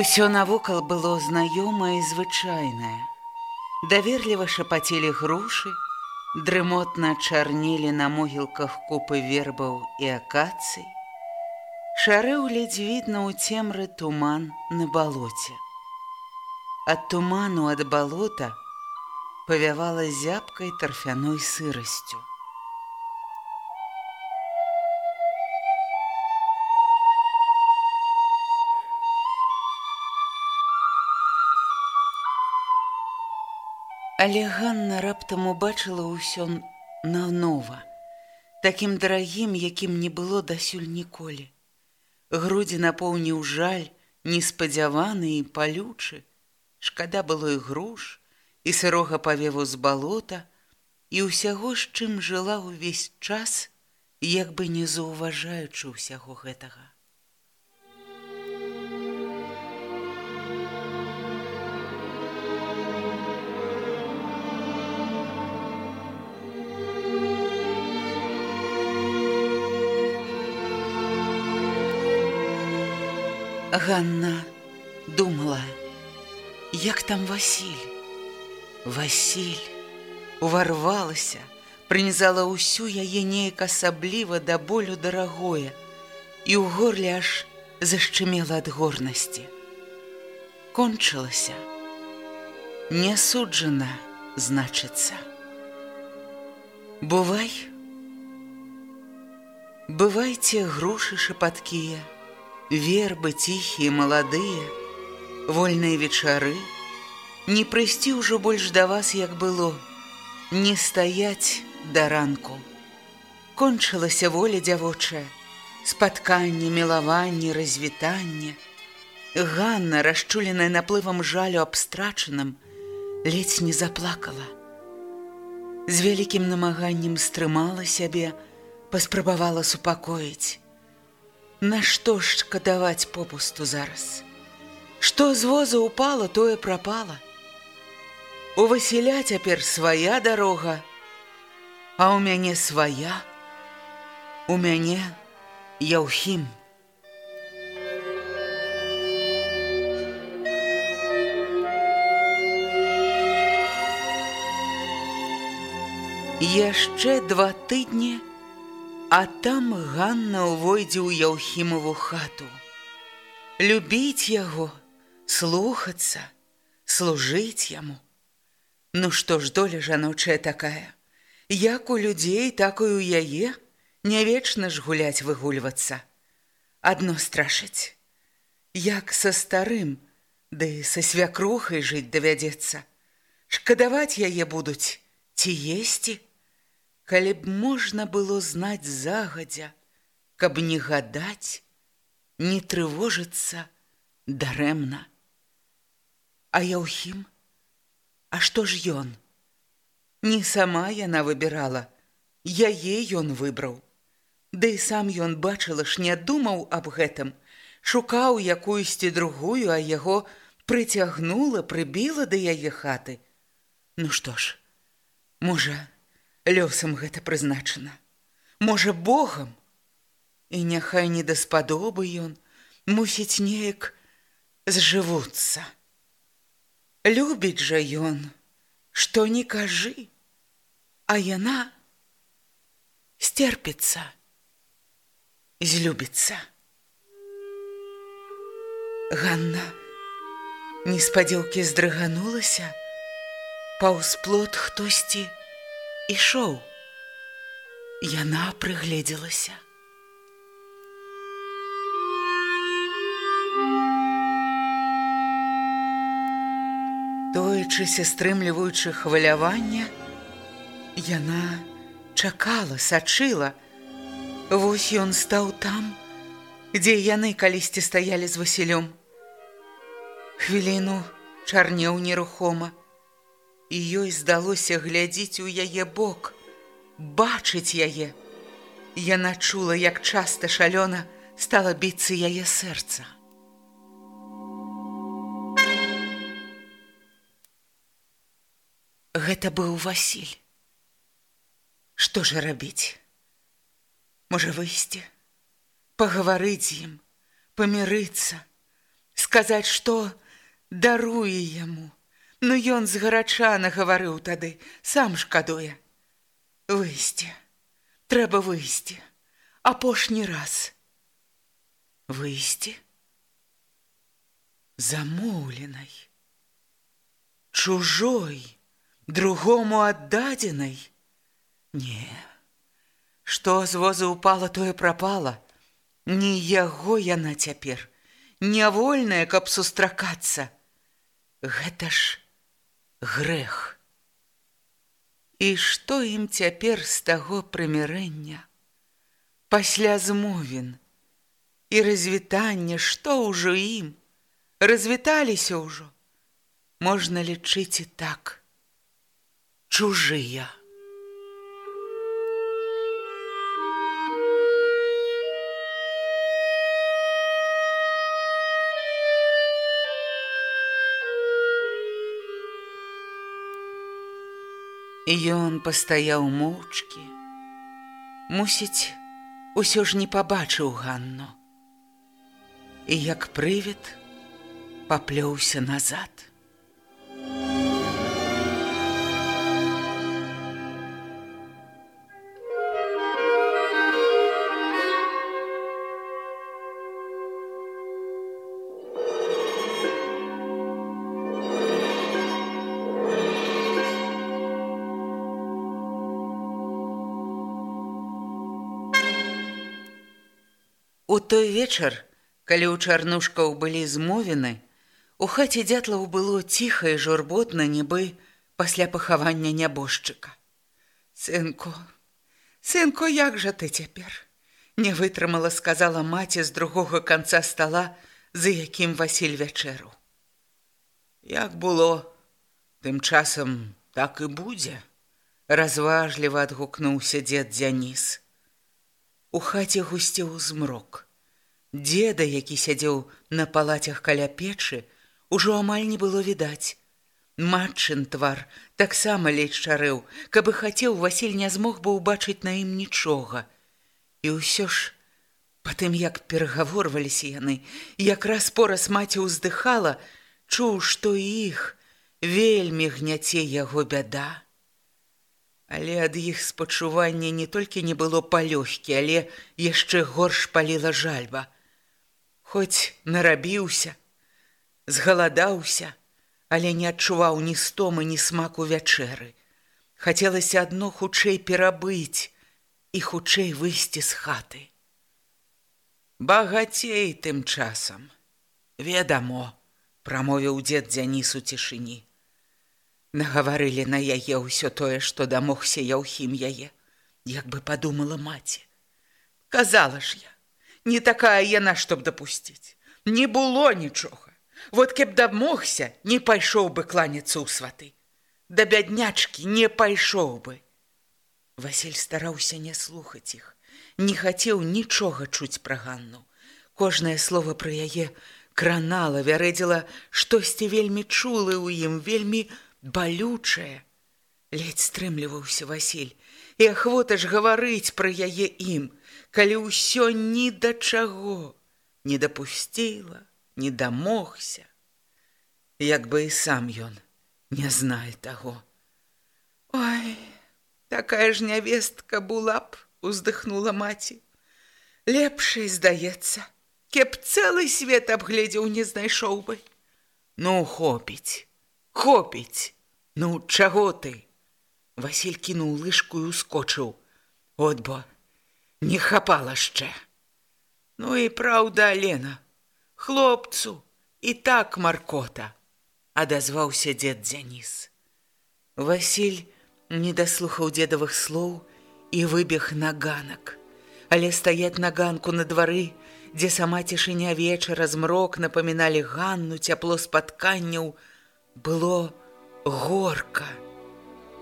Усё навокал было знаёмае і звычайнае. Даверліва шапацелі грушы, дрымотна чарнелі на могілках купы вербаў і акацый. Шарэў ледзь відно ў цемры туман на балоце. Ад туману ад балота павявала зябкай тарфяной сырасцю. Але Ганна раптам убачыла ўсё нанова, такім дарагім, якім не было дасюль ніколі. Грудзі напоўніў жаль, неспадзяваны і палючы. Шкада было і груш, і сырога павеву з балота, і ўсяго, з чым жыла ўвесь час, як бы не заўважаючы ўсяго гэтага. Ганна думала, як там Васіль. Васіль уварвалася, прынізала ўсю яе неяк асабліва да болю дарагое, і ў горле аж зашчымела ад горнасці. Кончылася. Не суджана, значыцца. Бывай. Бывайце грушы шапаткія, вербы ціхія маладыя, вольныя вечары, не прыйсці ўжо больш да вас, як было, не стаяць да ранку. Кончылася воля дзявочая, спатканне, мілаванне, развітанне. Ганна, расчуленая наплывам жалю абстрачаным, ледзь не заплакала. З вялікім намаганнем стрымала сябе, паспрабавала супакоіць. Нашто ж шкадаваць попусту зараз? Што з воза упала, тое прапала. У Васіля цяпер свая дарога, а ў мяне свая, У мяне яўхім. Яшчэ два тыдні, А там Ганна ўвойдзе ў Яўхімову хату. Любіць яго, слухацца, служыць яму. Ну што ж доля жаночая такая, Як у людзей, так і у яе, не вечна ж гуляць выгульвацца. Адно страшыць. Як са старым, ды са свякрухай жыць давядзецца. Шкадаваць яе будуць, ці есці, калі б можна было знаць загадзя, каб не гадаць, не трывожыцца дарэмна. А Яўхім, А што ж ён? Не сама яна выбірала, яе ён выбраў. Ды і сам ён бачыла ж не думаў аб гэтым, шукаў якуюсьці другую, а яго прыцягнула, прыбіла да яе хаты. Ну што ж, можа, лёсам гэта прызначана. Можа Богам, і няхай не даспадобы ён, мусіць неяк зжывуцца. Любіць жа ён, што не кажы, а яна стерпіцца, злюбіцца. Ганна неспадзелкі здрыганулася, паўз плот хтосьці ішоў. Яна прыгледзелася. Тоечыся стрымліваючы хвалявання, яна чакала, сачыла. Вось ён стаў там, дзе яны калісьці стаялі з Васілём. Хвіліну чарнеў нерухома, і ёй здалося глядзіць у яе бок, бачыць яе. Яна чула, як часта шалёна стала біцца яе сэрца. Гэта быў Васіль. Што ж рабіць? Можа выйсці, пагаварыць з ім, памірыцца, сказаць, што даруе яму. Ну ён згарача нагаварыў тады, сам шкадуе. Выйсці, трэба выйсці, апошні раз. Выйсці. Замоўленай, чужой, другому аддадзенай. Не. Што з воза упала тое прапала. Не яго яна цяпер. Нявольная каб сустракацца. Гэта ж грэх. І што ім цяпер з таго прымірэння? Пасля змовін і развітання што ўжо ім? Развіталіся ўжо? Можна лічыць і так. Чужыя. Ён пастаяў моўчкі. Мусіць, усё ж не пабачыў Ганну. І як прывід, паплёўся назад. Той вечар, калі ў чарнушкаў былі змовены, у хаце дзятлаў было ціха і журботна нібы пасля пахавання нябожчыка. Сынку, сынку, як жа ты цяпер? Не вытрымала, сказала маці з другога канца стала, за якім Васіль вячэру. Як было, тым часам так і будзе, разважліва адгукнуўся дзед Дзяніс. У хаце гусцеў змрок. Деда, які сядзеў на палацях каля печы, ужо амаль не было відаць. Матчын твар таксама ледзь чарэў, каб і хацеў Васіль не змог бы ўбачыць на ім нічога. І ўсё ж, потым як перагаворваліся яны, якраз пораз маці ўздыхала, чуў, што іх вельмі гняце яго бяда. Але ад іх спачування не толькі не было палёгкі, але яшчэ горш паліла жальба. Хоць нарабіўся, згаладаўся, але не адчуваў ні стомы, ні смаку вячэры. Хацелася адно хутчэй перабыць і хутчэй выйсці з хаты. Багацей тым часам, ведамо, прамовіў дзед дзянісу цішыні. Нагаварылі на яе ўсё тое, што дамогся яўхім яе, як бы падумала маці. Казала ж я, не такая яна, чтоб дапусціць. Не было нічога. Вот каб дамогся, не пайшоў бы кланяцца ў сваты. Да бяднячкі не пайшоў бы. Васіль стараўся не слухаць іх, не хацеў нічога чуць пра ганну. Кожнае слово пра яе кранала, вярэдзіла, штосьці вельмі чулы ў ім вельмі, балючае ледзь стрымліваўся Васіль і ахвота ж гаварыць пра яе ім калі ўсё ні да чаго не дапусціла не дамогся. Як бы і сам ён не знае таго. Ой, такая ж нявестка була б, уздыхнула маці. Лепшай здаецца, кеп цэлы свет абгледзеў не знайшоў бы. Ну хопіць, хопіць, ну чаго ты? Васіль кінуў лыжку і ускочыў. От бо не хапала яшчэ. Ну і праўда, Лена, хлопцу і так маркота, адазваўся дзед Дзяніс. Васіль не даслухаў дзедавых слоў і выбег на ганак. Але стаяць на ганку на двары, дзе сама цішыня вечара змрок напаміналі ганну цяпло спатканняў, было горка.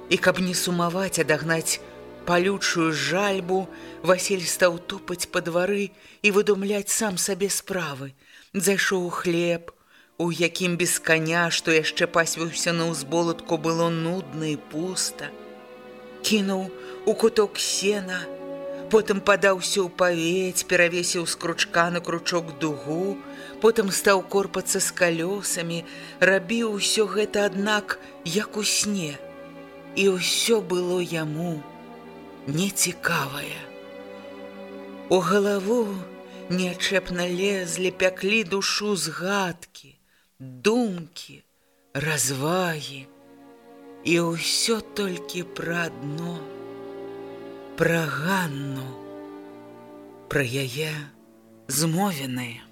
І каб не сумаваць, адагнаць палючую жальбу, Васіль стаў тупаць па двары і выдумляць сам сабе справы. Зайшоў хлеб, у якім без каня, што яшчэ пасвіўся на ўзболатку, было нудна і пуста. Кінуў у куток сена, потым падаўся ў павець, перавесіў з кручка на кручок дугу, потым стаў корпацца з калёсамі, рабіў усё гэта, аднак, як у сне. І ўсё было яму, нецікавая. У галаву нечэпна лезлі, пяклі душу згадкі, думкі, развагі. І ўсё толькі пра дно, пра ганну, пра яе змовеныя.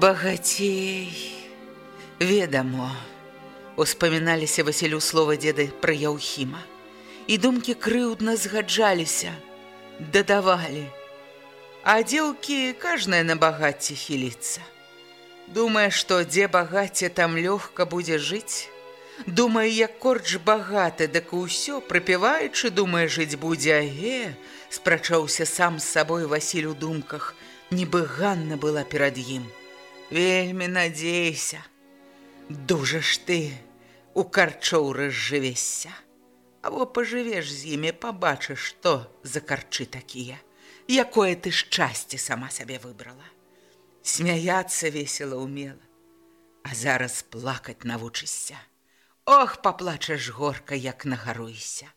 Багацей, ведамо, успаміналіся Васілю слова дзеды пра Яўхіма. І думкі крыўдна згаджаліся, дадавалі. А дзеўкі кажнае на багацце хіліцца. Думае, што дзе багацце там лёгка будзе жыць. Думае, як корч багаты, дык усё, прыпяваючы, думае, жыць будзе аге, спрачаўся сам з сабой Васіль у думках, нібы Ганна была перад ім. Вельмі надзейся, Дужа ж ты у карчоў разжывешся. Або пажывеш з імі, пабачыш, што за карчы такія, якое ты шчасце сама сабе выбрала. Смяяцца весела умела, а зараз плакаць навучышся. Ох, паплачаш горка, як нагаруйся.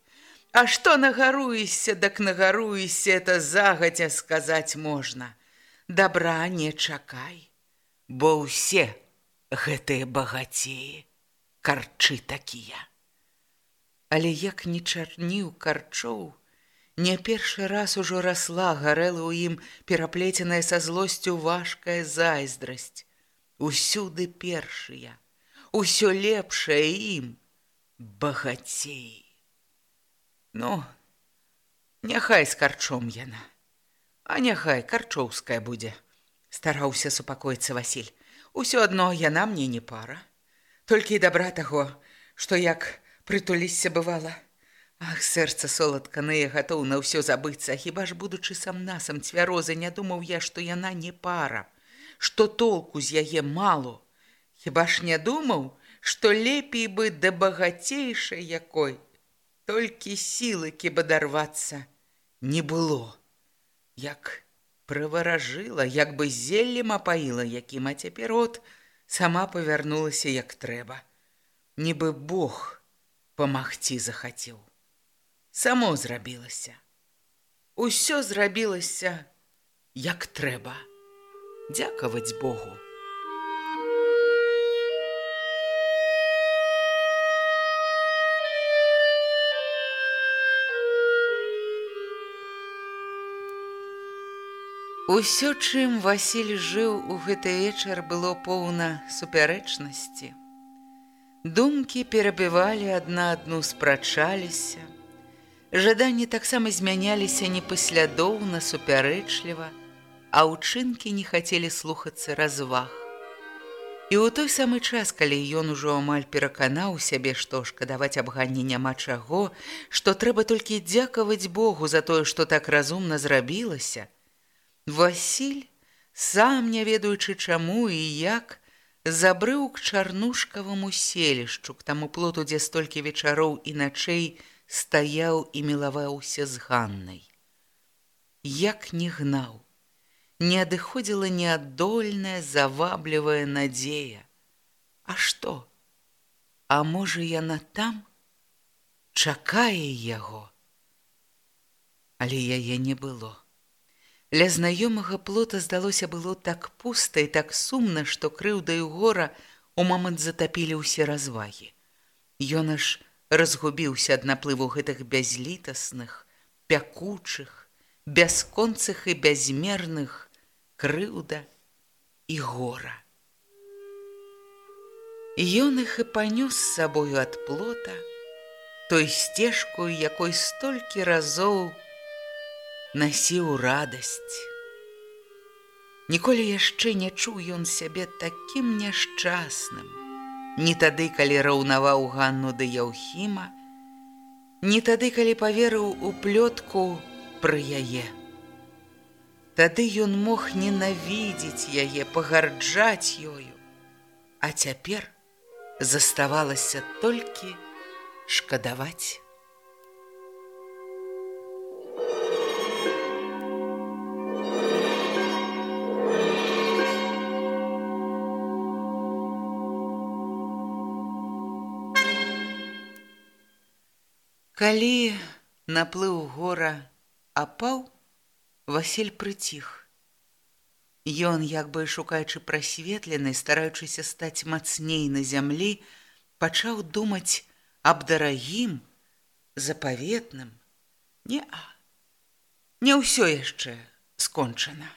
А што нагаруйся, дак нагаруйся, это загаця сказаць можна. Дабра не чакай бо ўсе гэтыя багацеі карчы такія. Але як не чарніў карчоў, не першы раз ужо расла гарэла ў ім пераплеценая са злосцю важкая зайздрасць. Усюды першыя, усё лепшае ім багацей. Ну, няхай з карчом яна, а няхай карчоўская будзе стараўся супакоіцца Васіль. Усё адно яна мне не пара. Толькі і дабра таго, што як прытулісся бывала. Ах, сэрца соладканыя гатоў на ўсё забыцца, хіба ж будучы сам насам цвярозы, не думаў я, што яна не пара, што толку з яе мало. Хіба ж не думаў, што лепей бы да багацейшай якой, толькі сілы кіба дарвацца не было. Як прываражыла, як бы зеллем апаіла, якім а цяпер от сама павярнулася як трэба. Нібы Бог памагці захацеў. Само зрабілася. Усё зрабілася як трэба. Дзякаваць Богу. Усё, чым Васіль жыў у гэты вечар было поўна супярэчнасці. Думкі перабівалі адна адну спрачаліся. Жаданні таксама змяняліся непаслядоўна супярэчліва, а ўчынкі не хацелі слухацца разваг. І ў той самы час, калі ён ужо амаль пераканаў сябе, што шкадаваць абганне няма чаго, што трэба толькі дзякаваць Богу за тое, што так разумна зрабілася, Васіль, сам не ведаючы чаму і як, забрыў к чарнушкаваму селішчу, к таму плоту, дзе столькі вечароў і начэй стаяў і мілаваўся з Ганнай. Як не гнаў, не адыходзіла неадольная заваблівая надзея. А што? А можа яна там чакае яго. Але яе не было. Ля знаёмага плота здалося было так пуста і так сумна, што крыўдаю гора у момант затапілі ўсе развагі. Ён аж разгубіўся ад наплыву гэтых бязлітасных, пякучых, бясконцых і бязмерных крыўда і гора. Ён іх і панёс з сабою ад плота, той сцежку, якой столькі разоў насіў радасць. Ніколі яшчэ не чуў ён сябе такім няшчасным, не тады, калі раўнаваў Ганну да Яўхіма, не тады, калі паверыў у плётку пра яе. Тады ён мог ненавідзець яе, пагарджаць ёю. А цяпер заставалася толькі шкадаваць. Калі наплыў гора апаў, Васіль прыціх. Ён, як бы шукаючы прасветлены, стараючыся стаць мацней на зямлі, пачаў думаць аб дарагім, запаветным. Не, не ўсё яшчэ скончана.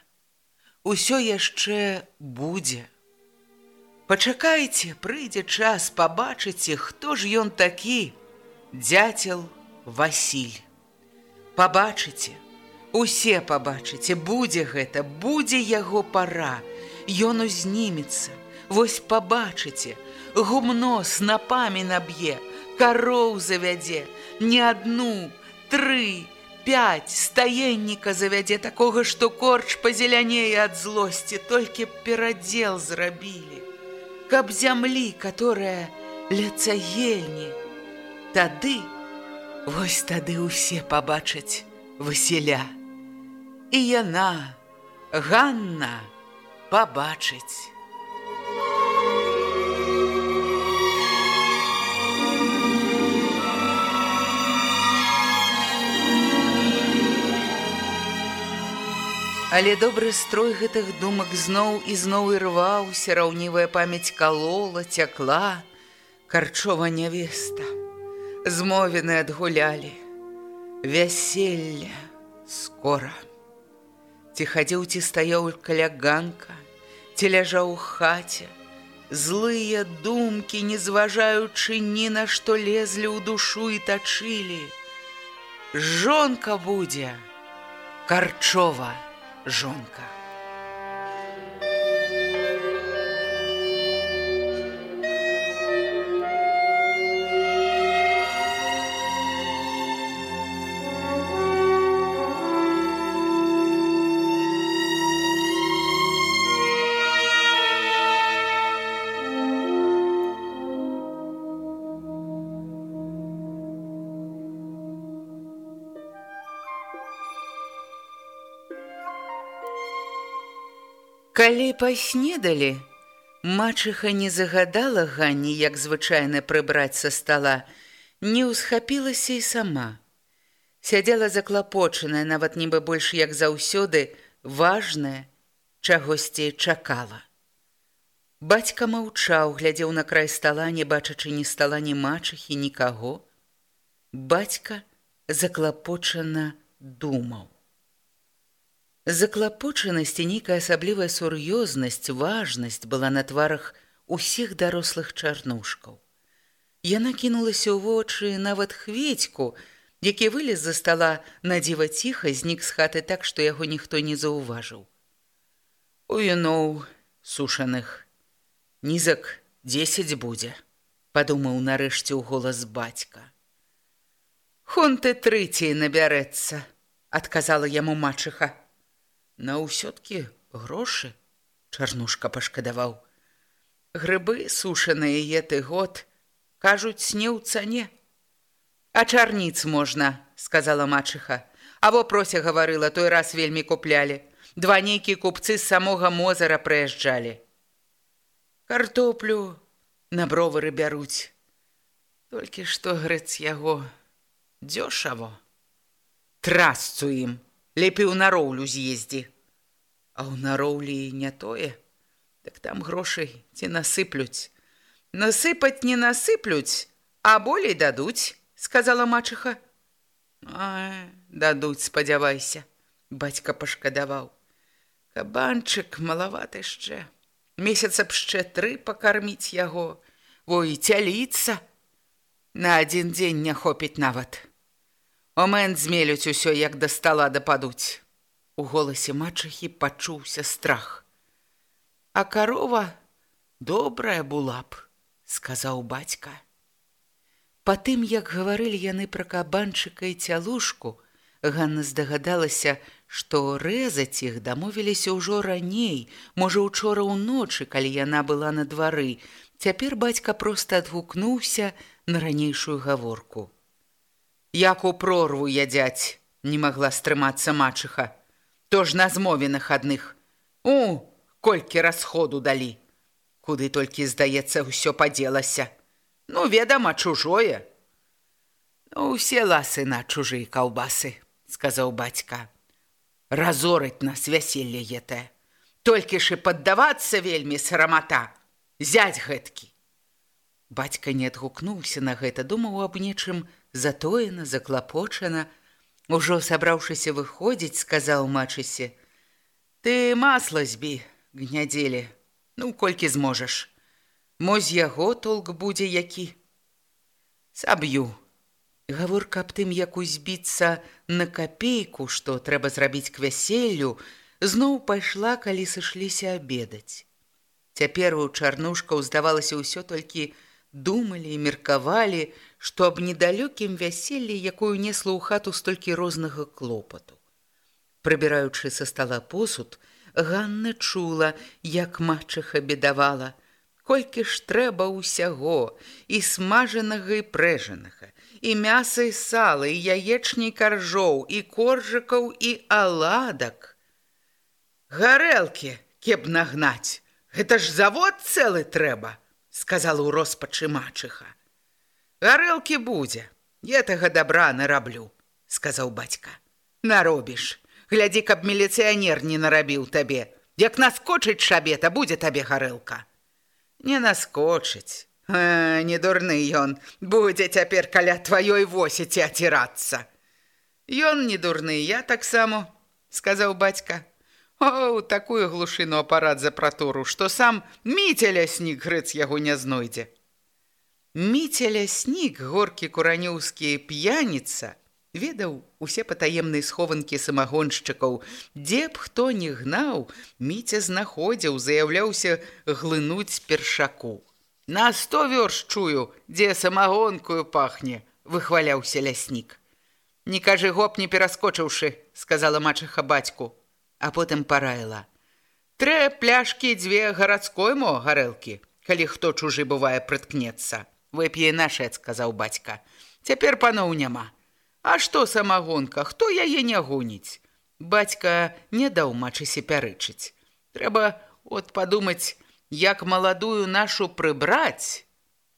Усё яшчэ будзе. Пачакайце, прыйдзе час, пабачыце, хто ж ён такі, дзяцел Васіль. Пабачыце, Усе пабачыце, будзе гэта, будзе яго пара. Ён узнімецца. Вось пабачыце, гумно снапамі наб'е, кароў завядзе, не адну, тры, пяць стаенніка завядзе такога, што корч пазелянее ад злосці, толькі перадзел зрабілі. Каб зямлі, которая ля цагельні, Тады, вось тады ўсе пабачаць Васіля і яна, Ганна, пабачыць. Але добры строй гэтых думак зноў і зноў ірваўся, раўнівая памяць калола, цякла, карчова нявеста. Змовены адгулялі, вяселля скора. Ці хадзіў ці стаяў каля ганка, ці ляжаў у хаце, Злыя думкі, не зважаючы ні на што лезлі ў душу і тачылі. Жонка будзе, карчова жонка. Калі паснедалі, мачыха не загадала Ганні, як звычайна прыбраць са стала, не ўсхапілася і сама. Сядзела заклапочаная, нават нібы больш як заўсёды, важная, чагосьці чакала. Бацька маўчаў, глядзеў на край стала, не бачачы ні стала ні мачыхі, нікаго. Бацька заклапочана думаў. Заклапочанасць і нейкая асаблівая сур'ёзнасць, важнасць была на тварах усіх дарослых чарнушкаў. Яна кінулася ў вочы нават хведьку, які вылез за стала на дзіва ціха, знік з хаты так, што яго ніхто не заўважыў. У юноў сушаных Нізак 10 будзе, падумаў нарэшце ў голас бацька. Хон ты трыці набярэцца, адказала яму мачыха. На ўсё-ткі грошы, чарнушка пашкадаваў. Грыбы сушаныя еты год, кажуць, не ў цане. А чарніц можна, сказала мачыха. Або прося гаварыла, той раз вельмі куплялі. Два нейкія купцы з самога мозара прыязджалі. Картоплю на бровары бяруць. Толькі што грэць яго дзёшаво. Трасцу ім, лепей у нароўлю з'ездзі. А ў нароўлі не тое, так там грошай ці насыплюць. Насыпаць не насыплюць, а болей дадуць, сказала мачыха. А, дадуць, спадзявайся, бацька пашкадаваў. Кабанчык малаваты яшчэ. Месяца б яшчэ тры пакарміць яго, Вой цяліцца. На адзін дзень не хопіць нават. Омен змелюць усё, як да стала дападуць. У голасе мачыхі пачуўся страх. А карова добрая була б, сказаў бацька. Па тым, як гаварылі яны пра кабанчыка і цялушку, Ганна здагадалася, што рэзаць іх дамовіліся ўжо раней, можа учора ўночы, калі яна была на двары. Цяпер бацька проста адгукнуўся на ранейшую гаворку. Як у прорву ядзяць, не магла стрымацца мачыха. То ж на змовенах адных. У, колькі расходу далі. Куды толькі, здаецца, ўсё падзелася. Ну, ведама, чужое. Ну, усе ласы на чужыя каўбасы, сказаў бацька разорыць нас вяселле етае. Толькі ж і паддавацца вельмі сарамата, зяць гэткі. Бацька не адгукнуўся на гэта, думаў аб нечым затоена, заклапочана. Ужо сабраўшыся выходзіць, сказаў мачысе: « Ты масла збі, гнядзелі, ну колькі зможаш. Мо з яго толк будзе які. Саб'ю, Гаворка аб тым, як узбіцца на капейку, што трэба зрабіць к вяселлю, зноў пайшла, калі сышліся абедаць. Цяпер у чарнушкаў здавалася ўсё толькі думалі і меркавалі, што аб недалёкім вяселлі, якую несла ў хату столькі рознага клопату. Прыбіраючы са стала посуд, Ганна чула, як матчыха бедавала, колькі ж трэба ўсяго і смажанага і прэжанага, і мяса і сала, і яечні каржоў, і коржыкаў і аладак. Гарэлкі, кеб нагнаць, Гэта ж завод цэлы трэба, сказала ў роспачы мачыха. Гарэлкі будзе, гэтага добра нараблю, сказаў бацька. Наробіш, глядзі, каб міліцыянер не нарабіў табе. Як наскочыць шабета, будзе табе гарэлка. Не наскочыць, А, не дурны ён, будзе цяпер каля тваёй восеці ацірацца. Ён не дурны, я таксама, сказаў бацька. О, такую глушыну апарат за пратуру, што сам міця ляснік грыц яго не знойдзе. Міця ляснік, горкі куранёўскі п'яніца, ведаў усе патаемныя схованкі самагоншчыкаў, дзе б хто не гнаў, міця знаходзіў, заяўляўся глынуць першаку. На сто вёрш чую, дзе самагонкую пахне, выхваляўся ляснік. Не кажы гоп не пераскочыўшы, сказала мачыха бацьку, а потым параіла. Трэ пляшкі дзве гарадской мо гарэлкі, калі хто чужы бывае прыткнецца. Вып'е нашае, сказаў бацька. Цяпер паноў няма. А што самагонка, хто яе не гоніць? Бацька не даў мачысе пярычыць. Трэба от падумаць, як маладую нашу прыбраць.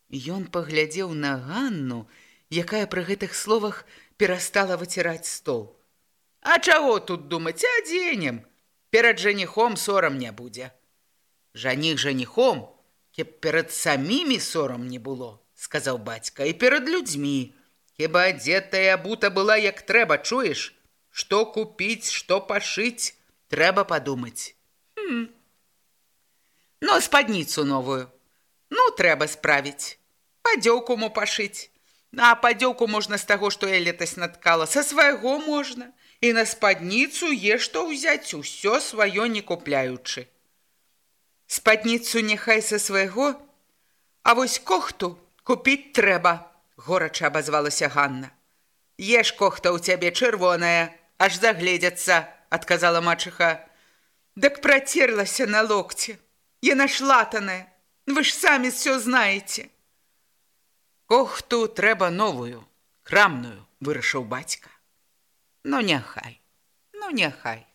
Ён паглядзеў на Ганну, якая пры гэтых словах перастала выціраць стол. А чаго тут думаць адзенем? Перад жаніхом сорам не будзе. Жаніх жаніхом, кеп перад самімі сорам не было, сказаў бацька і перад людзьмі. Хіба адзетая бута была як трэба, чуеш, што купіць, што пашыць, трэба падумаць. Хм. Ну, спадніцу новую. Ну, трэба справіць. Падзёўку мо пашыць. А падзёўку можна з таго, што я летась наткала. Са свайго можна. І на спадніцу е што ўзяць усё сваё не купляючы. спадніцу няхай са свайго, А вось кохту купіць трэба, горача абазвалася Ганна. Еш кохта ў цябе чырвоная, аж загледзяцца, адказала мачыха. Дык працерлася на локце. Яна шлатаная, вы ж самі все знаеце. Кохту трэба новую, крамную, вырашыў бацька. Ну няхай, ну няхай.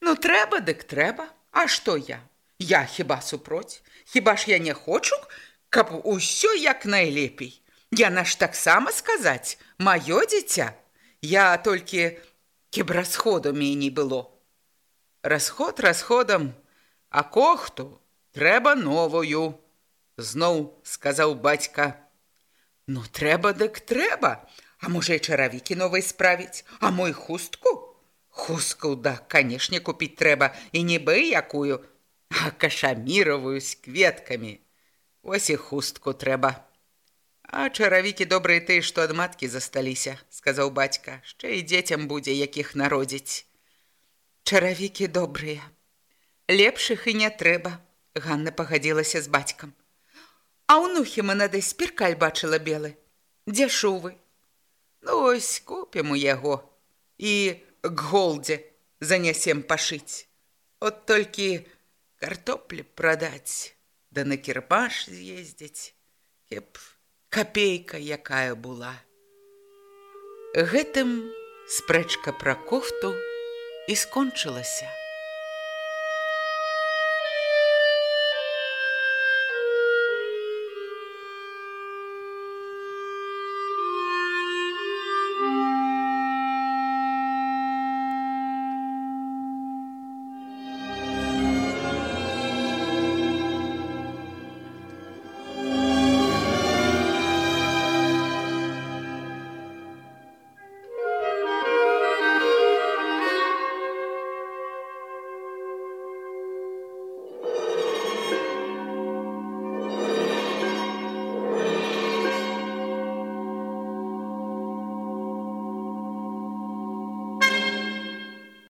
Ну трэба, дык трэба, А што я? Я хіба супроць, Хіба ж я не хочу, каб усё як найлепей. Яна ж таксама сказаць, маё дзіця, я толькі кеб расходу меней было. Расход расходам, а кохту трэба новую, зноў сказаў бацька. Ну трэба дык трэба, А можа і чаравікі новай справіць, а мой хустку? Хустку да, канешне купіць трэба і не бы якую, а кашаміровую з кветкамі. Ось і хустку трэба. А чаравікі добрыя ты, што ад маткі засталіся, сказаў бацька, яшчэ і дзецям будзе якіх народзіць. Чаравікі добрыя. Лепшых і не трэба, Ганна пагадзілася з бацькам. А ўнухі мы нады спіркаль бачыла белы. Дзе шувы? Ну ось купім у яго і к голдзе занясем пашыць. От толькі картоплі прадаць, да на кірпаш з'ездзіць, кеп капейка якая была. Гэтым спрэчка пра кофту і скончылася.